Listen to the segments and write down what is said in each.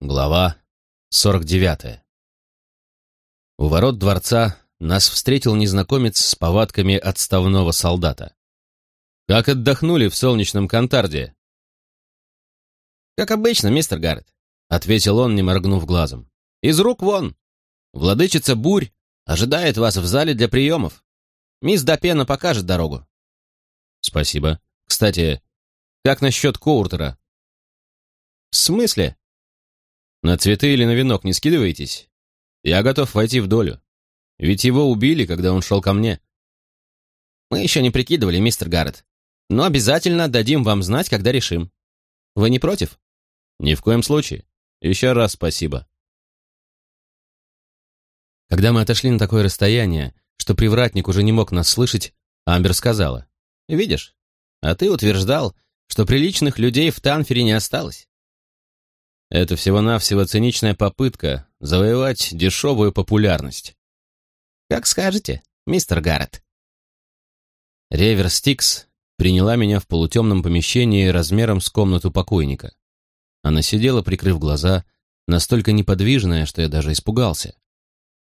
Глава 49. У ворот дворца нас встретил незнакомец с повадками отставного солдата. «Как отдохнули в солнечном Кантарде?» «Как обычно, мистер Гаррет», — ответил он, не моргнув глазом. «Из рук вон! Владычица Бурь ожидает вас в зале для приемов. Мисс Допена покажет дорогу». «Спасибо. Кстати, как насчет Коуртера?» «В смысле?» На цветы или на венок не скидываетесь? Я готов войти в долю. Ведь его убили, когда он шел ко мне. Мы еще не прикидывали, мистер Гаррет. Но обязательно дадим вам знать, когда решим. Вы не против? Ни в коем случае. Еще раз спасибо. Когда мы отошли на такое расстояние, что привратник уже не мог нас слышать, Амбер сказала. «Видишь, а ты утверждал, что приличных людей в Танфере не осталось. Это всего-навсего циничная попытка завоевать дешевую популярность. Как скажете, мистер Гаррет. Ревер Стикс приняла меня в полутемном помещении размером с комнату покойника. Она сидела, прикрыв глаза, настолько неподвижная, что я даже испугался.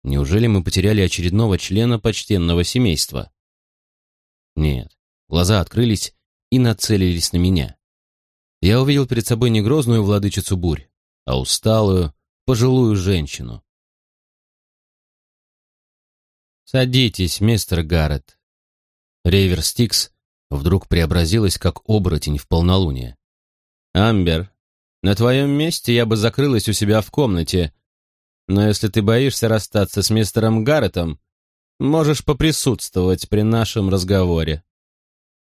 Неужели мы потеряли очередного члена почтенного семейства? Нет, глаза открылись и нацелились на меня. Я увидел перед собой не грозную владычицу бурь, а усталую, пожилую женщину. «Садитесь, мистер Гаррет». Рейвер Стикс вдруг преобразилась, как оборотень в полнолуние. «Амбер, на твоем месте я бы закрылась у себя в комнате, но если ты боишься расстаться с мистером Гарретом, можешь поприсутствовать при нашем разговоре».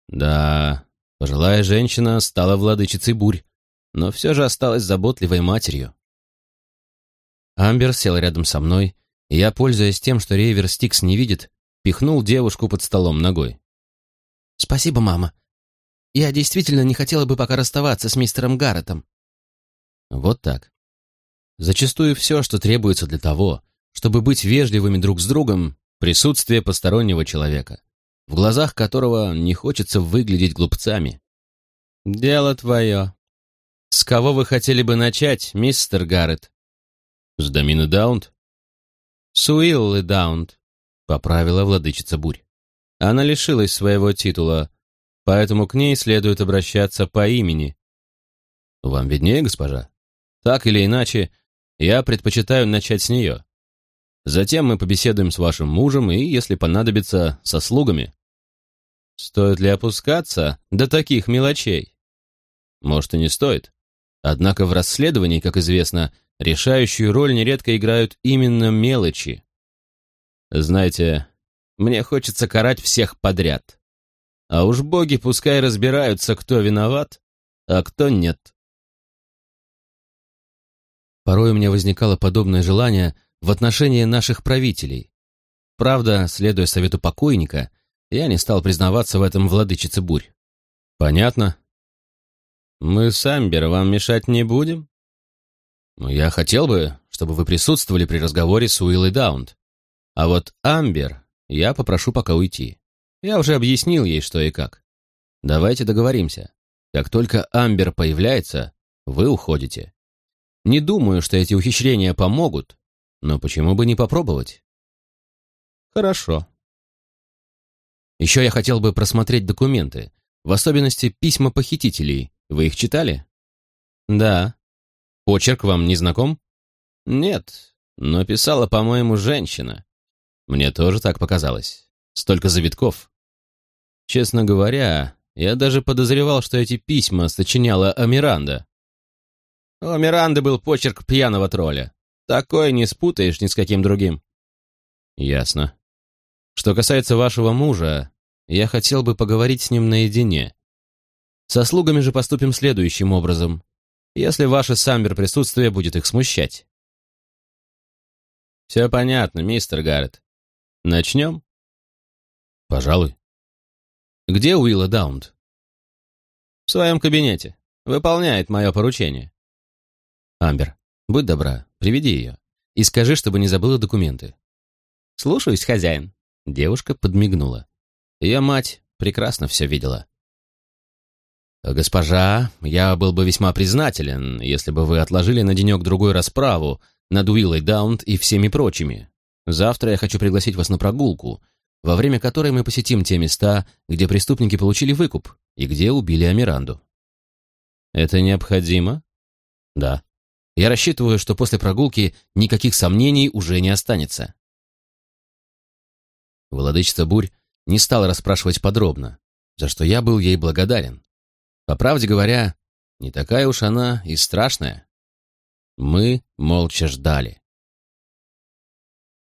Да, пожилая женщина стала владычицей бурь но все же осталась заботливой матерью. Амбер сел рядом со мной, и я, пользуясь тем, что Рейвер Стикс не видит, пихнул девушку под столом ногой. «Спасибо, мама. Я действительно не хотела бы пока расставаться с мистером Гарретом». Вот так. Зачастую все, что требуется для того, чтобы быть вежливыми друг с другом, присутствие постороннего человека, в глазах которого не хочется выглядеть глупцами. «Дело твое», «С кого вы хотели бы начать, мистер Гаррет?» «С Домины Даунт?» «С Уиллы Даунт», — поправила владычица Бурь. «Она лишилась своего титула, поэтому к ней следует обращаться по имени». «Вам виднее, госпожа? Так или иначе, я предпочитаю начать с нее. Затем мы побеседуем с вашим мужем и, если понадобится, со слугами». «Стоит ли опускаться до таких мелочей?» «Может, и не стоит. Однако в расследовании, как известно, решающую роль нередко играют именно мелочи. Знаете, мне хочется карать всех подряд. А уж боги пускай разбираются, кто виноват, а кто нет. Порой у меня возникало подобное желание в отношении наших правителей. Правда, следуя совету покойника, я не стал признаваться в этом владычице бурь. Понятно, «Мы с Амбер вам мешать не будем?» «Ну, «Я хотел бы, чтобы вы присутствовали при разговоре с Уиллой Даунт. А вот Амбер я попрошу пока уйти. Я уже объяснил ей, что и как. Давайте договоримся. Как только Амбер появляется, вы уходите. Не думаю, что эти ухищрения помогут, но почему бы не попробовать?» «Хорошо», еще я хотел бы просмотреть документы, в особенности письма похитителей, вы их читали? Да. Почерк вам не знаком? Нет, но писала, по-моему, женщина. Мне тоже так показалось. Столько завитков. Честно говоря, я даже подозревал, что эти письма сочиняла Амиранда. У Миранды был почерк пьяного тролля. Такой не спутаешь ни с каким другим. Ясно. Что касается вашего мужа, я хотел бы поговорить с ним наедине. Со слугами же поступим следующим образом, если ваше самбер присутствие будет их смущать. Все понятно, мистер Гаррет. Начнем? Пожалуй. Где Уилла Даунт? В своем кабинете. Выполняет мое поручение. Амбер, будь добра, приведи ее. И скажи, чтобы не забыла документы. Слушаюсь, хозяин. Девушка подмигнула. Ее мать прекрасно все видела. «Госпожа, я был бы весьма признателен, если бы вы отложили на денек-другой расправу над Уиллой Даунт и всеми прочими. Завтра я хочу пригласить вас на прогулку, во время которой мы посетим те места, где преступники получили выкуп и где убили Амиранду». «Это необходимо?» «Да. Я рассчитываю, что после прогулки никаких сомнений уже не останется». Владычица Бурь не стала расспрашивать подробно, за что я был ей благодарен. По правде говоря, не такая уж она и страшная. Мы молча ждали.